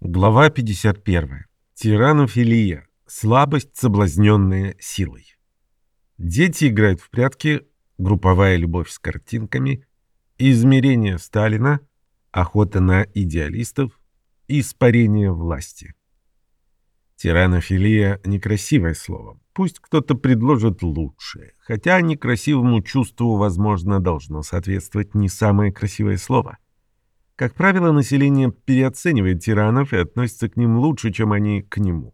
Глава 51. Тиранофилия. Слабость, соблазненная силой. Дети играют в прятки, групповая любовь с картинками, измерение Сталина, охота на идеалистов, испарение власти. Тиранофилия — некрасивое слово. Пусть кто-то предложит лучшее. Хотя некрасивому чувству, возможно, должно соответствовать не самое красивое слово — как правило, население переоценивает тиранов и относится к ним лучше, чем они к нему.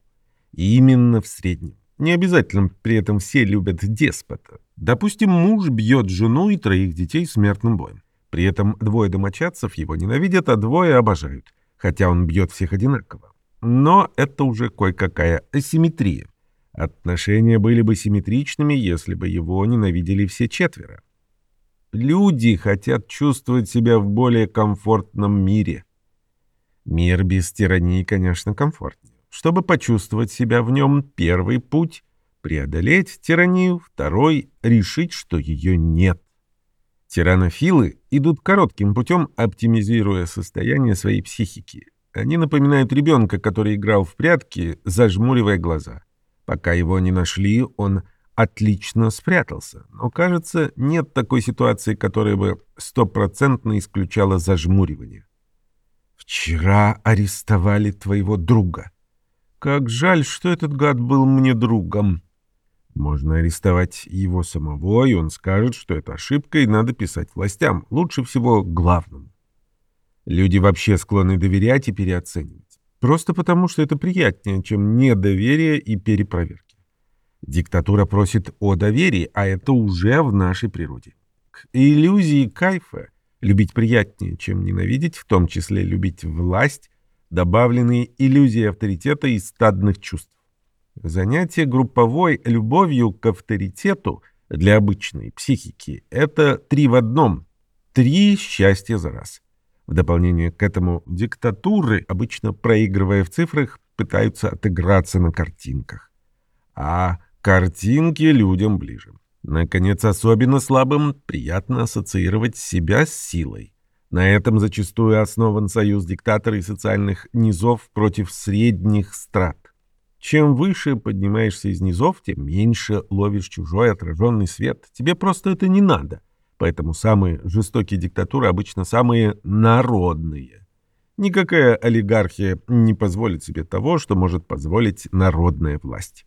И именно в среднем. Не обязательно при этом все любят деспота. Допустим, муж бьет жену и троих детей смертным боем. При этом двое домочадцев его ненавидят, а двое обожают, хотя он бьет всех одинаково. Но это уже кое-какая асимметрия. Отношения были бы симметричными, если бы его ненавидели все четверо. Люди хотят чувствовать себя в более комфортном мире. Мир без тирании, конечно, комфортнее. Чтобы почувствовать себя в нем, первый путь — преодолеть тиранию, второй — решить, что ее нет. Тиранофилы идут коротким путем, оптимизируя состояние своей психики. Они напоминают ребенка, который играл в прятки, зажмуривая глаза. Пока его не нашли, он отлично спрятался, но, кажется, нет такой ситуации, которая бы стопроцентно исключала зажмуривание. «Вчера арестовали твоего друга. Как жаль, что этот гад был мне другом. Можно арестовать его самого, и он скажет, что это ошибка, и надо писать властям, лучше всего главному. Люди вообще склонны доверять и переоценивать. Просто потому, что это приятнее, чем недоверие и перепроверка. Диктатура просит о доверии, а это уже в нашей природе. К иллюзии кайфа любить приятнее, чем ненавидеть, в том числе любить власть, добавлены иллюзии авторитета и стадных чувств. Занятие групповой любовью к авторитету для обычной психики – это три в одном, три счастья за раз. В дополнение к этому диктатуры, обычно проигрывая в цифрах, пытаются отыграться на картинках. А Картинки людям ближе. Наконец, особенно слабым приятно ассоциировать себя с силой. На этом зачастую основан союз диктатора и социальных низов против средних страт. Чем выше поднимаешься из низов, тем меньше ловишь чужой отраженный свет. Тебе просто это не надо. Поэтому самые жестокие диктатуры обычно самые народные. Никакая олигархия не позволит себе того, что может позволить народная власть.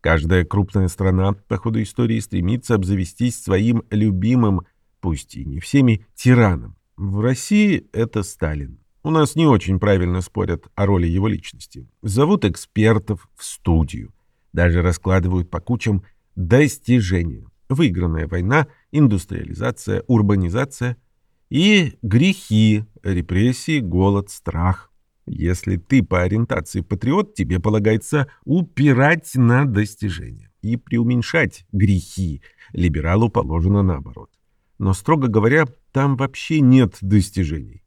Каждая крупная страна по ходу истории стремится обзавестись своим любимым, пусть и не всеми, тираном. В России это Сталин. У нас не очень правильно спорят о роли его личности. Зовут экспертов в студию. Даже раскладывают по кучам достижения. Выигранная война, индустриализация, урбанизация и грехи, репрессии, голод, страх. Если ты по ориентации патриот, тебе полагается упирать на достижения и преуменьшать грехи. Либералу положено наоборот. Но, строго говоря, там вообще нет достижений.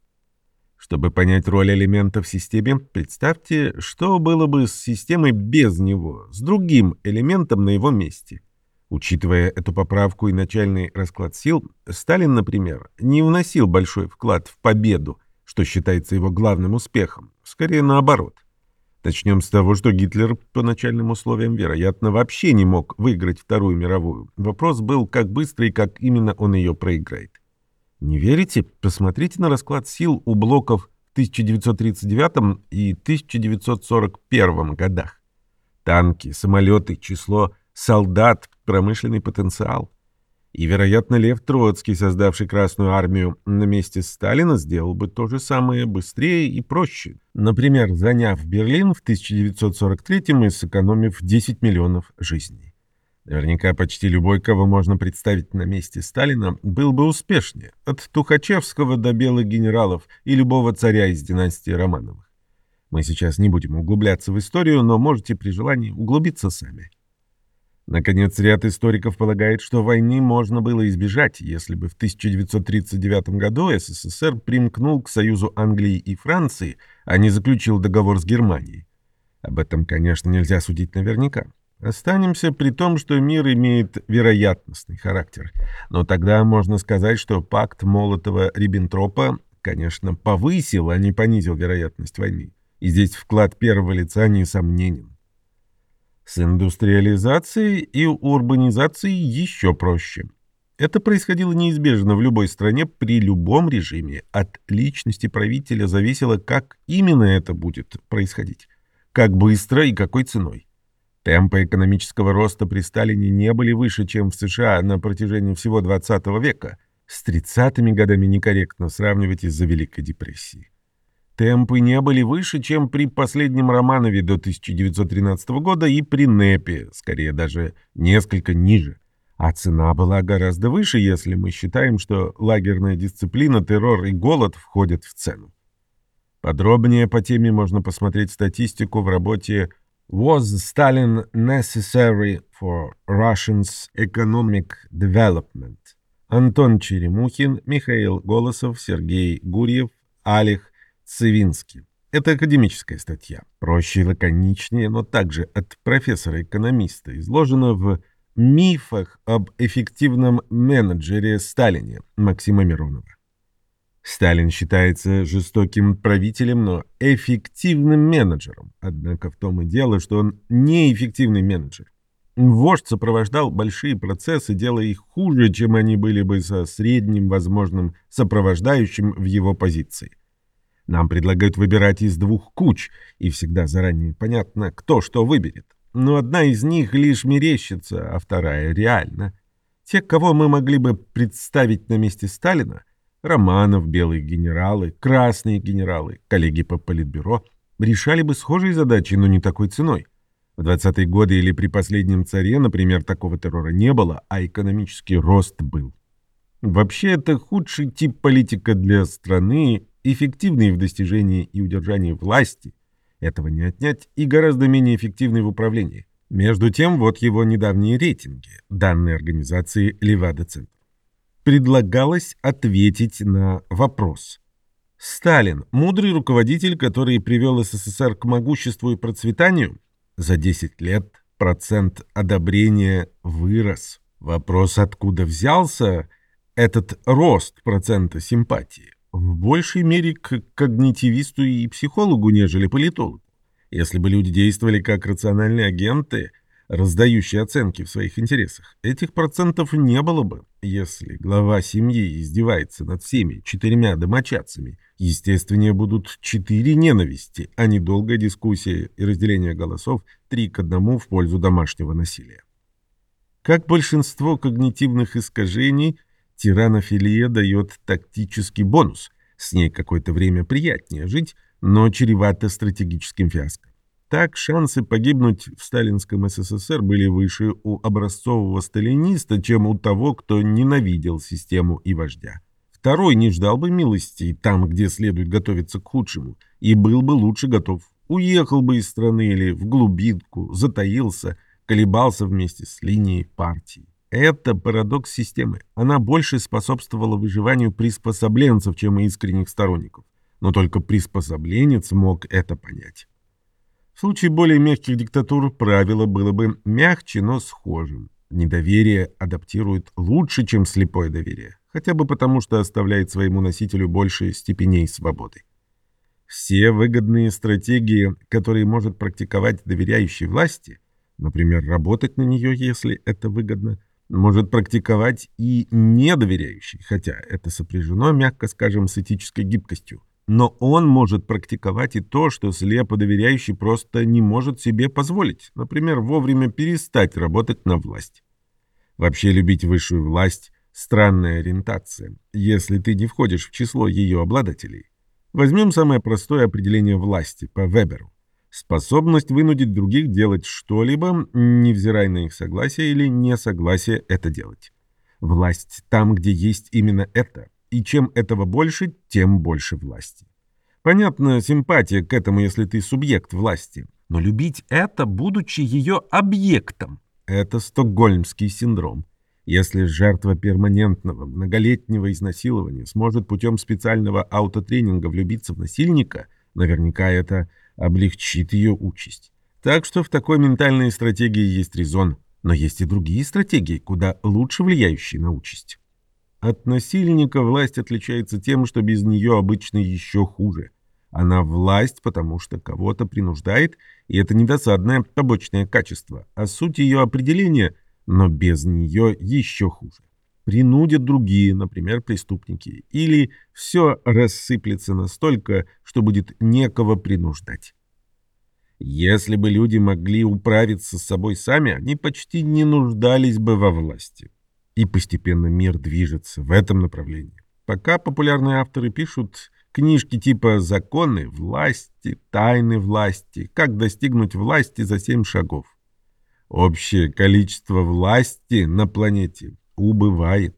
Чтобы понять роль элемента в системе, представьте, что было бы с системой без него, с другим элементом на его месте. Учитывая эту поправку и начальный расклад сил, Сталин, например, не вносил большой вклад в победу, что считается его главным успехом. Скорее наоборот. Начнем с того, что Гитлер по начальным условиям, вероятно, вообще не мог выиграть Вторую мировую. Вопрос был, как быстро и как именно он ее проиграет. Не верите? Посмотрите на расклад сил у блоков в 1939 и 1941 годах. Танки, самолеты, число солдат, промышленный потенциал. И, вероятно, Лев Троцкий, создавший Красную Армию на месте Сталина, сделал бы то же самое быстрее и проще. Например, заняв Берлин в 1943-м и сэкономив 10 миллионов жизней. Наверняка почти любой, кого можно представить на месте Сталина, был бы успешнее, от Тухачевского до белых генералов и любого царя из династии Романовых. Мы сейчас не будем углубляться в историю, но можете при желании углубиться сами. Наконец, ряд историков полагает, что войны можно было избежать, если бы в 1939 году СССР примкнул к союзу Англии и Франции, а не заключил договор с Германией. Об этом, конечно, нельзя судить наверняка. Останемся при том, что мир имеет вероятностный характер. Но тогда можно сказать, что пакт Молотова-Риббентропа, конечно, повысил, а не понизил вероятность войны. И здесь вклад первого лица несомненен. С индустриализацией и урбанизацией еще проще. Это происходило неизбежно в любой стране при любом режиме. От личности правителя зависело, как именно это будет происходить, как быстро и какой ценой. Темпы экономического роста при Сталине не были выше, чем в США на протяжении всего XX века. С 30-ми годами некорректно сравнивать из-за Великой депрессии. Темпы не были выше, чем при последнем Романове до 1913 года и при НЭПе, скорее даже несколько ниже. А цена была гораздо выше, если мы считаем, что лагерная дисциплина, террор и голод входят в цену. Подробнее по теме можно посмотреть статистику в работе Was Stalin necessary for Russians' economic development? Антон Черемухин, Михаил Голосов, Сергей Гурьев, Алих Цивинский. Это академическая статья. Проще и лаконичнее, но также от профессора-экономиста, изложена в «Мифах об эффективном менеджере Сталине» Максима Миронова. Сталин считается жестоким правителем, но эффективным менеджером. Однако в том и дело, что он неэффективный менеджер. Вождь сопровождал большие процессы, делая их хуже, чем они были бы со средним возможным сопровождающим в его позиции. Нам предлагают выбирать из двух куч, и всегда заранее понятно, кто что выберет. Но одна из них лишь мерещится, а вторая реальна. Те, кого мы могли бы представить на месте Сталина – Романов, белые генералы, красные генералы, коллеги по политбюро решали бы схожие задачи, но не такой ценой. В 20-е годы или при последнем царе, например, такого террора не было, а экономический рост был. Вообще, это худший тип политика для страны, эффективный в достижении и удержании власти. Этого не отнять и гораздо менее эффективный в управлении. Между тем, вот его недавние рейтинги, данные организации Левада-Центр предлагалось ответить на вопрос. Сталин – мудрый руководитель, который привел СССР к могуществу и процветанию? За 10 лет процент одобрения вырос. Вопрос, откуда взялся этот рост процента симпатии? В большей мере к когнитивисту и психологу, нежели политологу. Если бы люди действовали как рациональные агенты – раздающий оценки в своих интересах, этих процентов не было бы. Если глава семьи издевается над всеми четырьмя домочадцами, естественнее будут четыре ненависти, а не долгая дискуссия и разделение голосов три к одному в пользу домашнего насилия. Как большинство когнитивных искажений, тиранофилия дает тактический бонус. С ней какое-то время приятнее жить, но чревато стратегическим фиаско. Так шансы погибнуть в сталинском СССР были выше у образцового сталиниста, чем у того, кто ненавидел систему и вождя. Второй не ждал бы милости там, где следует готовиться к худшему, и был бы лучше готов. Уехал бы из страны или в глубинку, затаился, колебался вместе с линией партии. Это парадокс системы. Она больше способствовала выживанию приспособленцев, чем искренних сторонников. Но только приспособленец мог это понять. В случае более мягких диктатур правило было бы мягче, но схожим. Недоверие адаптирует лучше, чем слепое доверие, хотя бы потому, что оставляет своему носителю больше степеней свободы. Все выгодные стратегии, которые может практиковать доверяющий власти, например, работать на нее, если это выгодно, может практиковать и недоверяющий, хотя это сопряжено, мягко скажем, с этической гибкостью. Но он может практиковать и то, что слепо доверяющий просто не может себе позволить, например, вовремя перестать работать на власть. Вообще любить высшую власть – странная ориентация, если ты не входишь в число ее обладателей. Возьмем самое простое определение власти по Веберу. Способность вынудить других делать что-либо, невзирая на их согласие или несогласие это делать. Власть там, где есть именно это и чем этого больше, тем больше власти. Понятно, симпатия к этому, если ты субъект власти. Но любить это, будучи ее объектом, это стокгольмский синдром. Если жертва перманентного, многолетнего изнасилования сможет путем специального аутотренинга влюбиться в насильника, наверняка это облегчит ее участь. Так что в такой ментальной стратегии есть резон. Но есть и другие стратегии, куда лучше влияющие на участь. От насильника власть отличается тем, что без нее обычно еще хуже. Она власть, потому что кого-то принуждает, и это недосадное побочное качество, а суть ее определения, но без нее еще хуже. Принудят другие, например, преступники, или все рассыплется настолько, что будет некого принуждать. Если бы люди могли управиться с собой сами, они почти не нуждались бы во власти. И постепенно мир движется в этом направлении. Пока популярные авторы пишут Книжки типа «Законы власти», «Тайны власти», «Как достигнуть власти за семь шагов». Общее количество власти на планете убывает.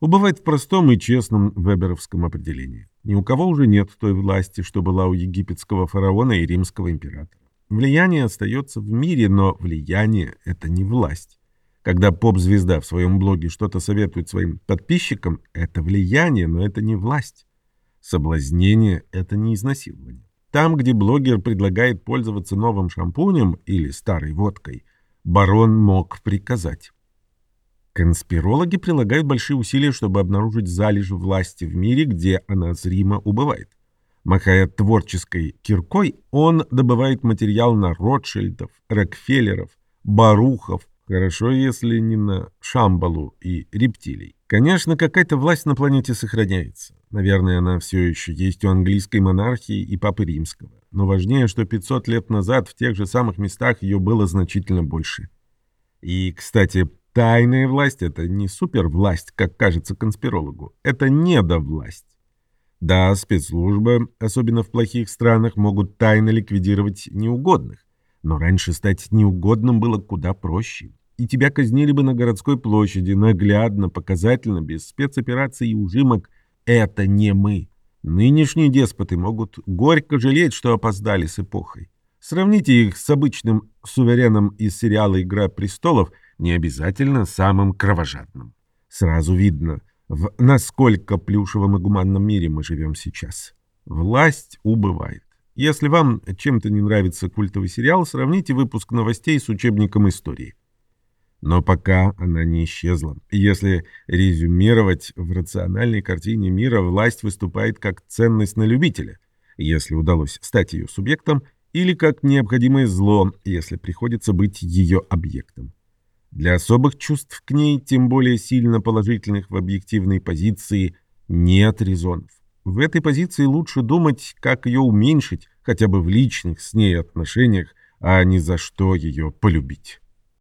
Убывает в простом и честном веберовском определении. Ни у кого уже нет той власти, что была у египетского фараона и римского императора. Влияние остается в мире, но влияние — это не власть. Когда поп-звезда в своем блоге что-то советует своим подписчикам, это влияние, но это не власть. Соблазнение — это не изнасилование. Там, где блогер предлагает пользоваться новым шампунем или старой водкой, барон мог приказать. Конспирологи прилагают большие усилия, чтобы обнаружить залежь власти в мире, где она зримо убывает. Махая творческой киркой, он добывает материал на Ротшильдов, Рокфеллеров, Барухов, хорошо, если не на Шамбалу и рептилий. Конечно, какая-то власть на планете сохраняется. Наверное, она все еще есть у английской монархии и Папы Римского. Но важнее, что 500 лет назад в тех же самых местах ее было значительно больше. И, кстати, тайная власть — это не супервласть, как кажется конспирологу. Это недовласть. Да, спецслужбы, особенно в плохих странах, могут тайно ликвидировать неугодных. Но раньше стать неугодным было куда проще и тебя казнили бы на городской площади, наглядно, показательно, без спецопераций и ужимок. Это не мы. Нынешние деспоты могут горько жалеть, что опоздали с эпохой. Сравните их с обычным сувереном из сериала «Игра престолов», не обязательно самым кровожадным. Сразу видно, в насколько плюшевом и гуманном мире мы живем сейчас. Власть убывает. Если вам чем-то не нравится культовый сериал, сравните выпуск новостей с учебником истории. Но пока она не исчезла. Если резюмировать, в рациональной картине мира власть выступает как ценность на любителя, если удалось стать ее субъектом, или как необходимое зло, если приходится быть ее объектом. Для особых чувств к ней, тем более сильно положительных в объективной позиции, нет резонов. В этой позиции лучше думать, как ее уменьшить, хотя бы в личных с ней отношениях, а не за что ее полюбить.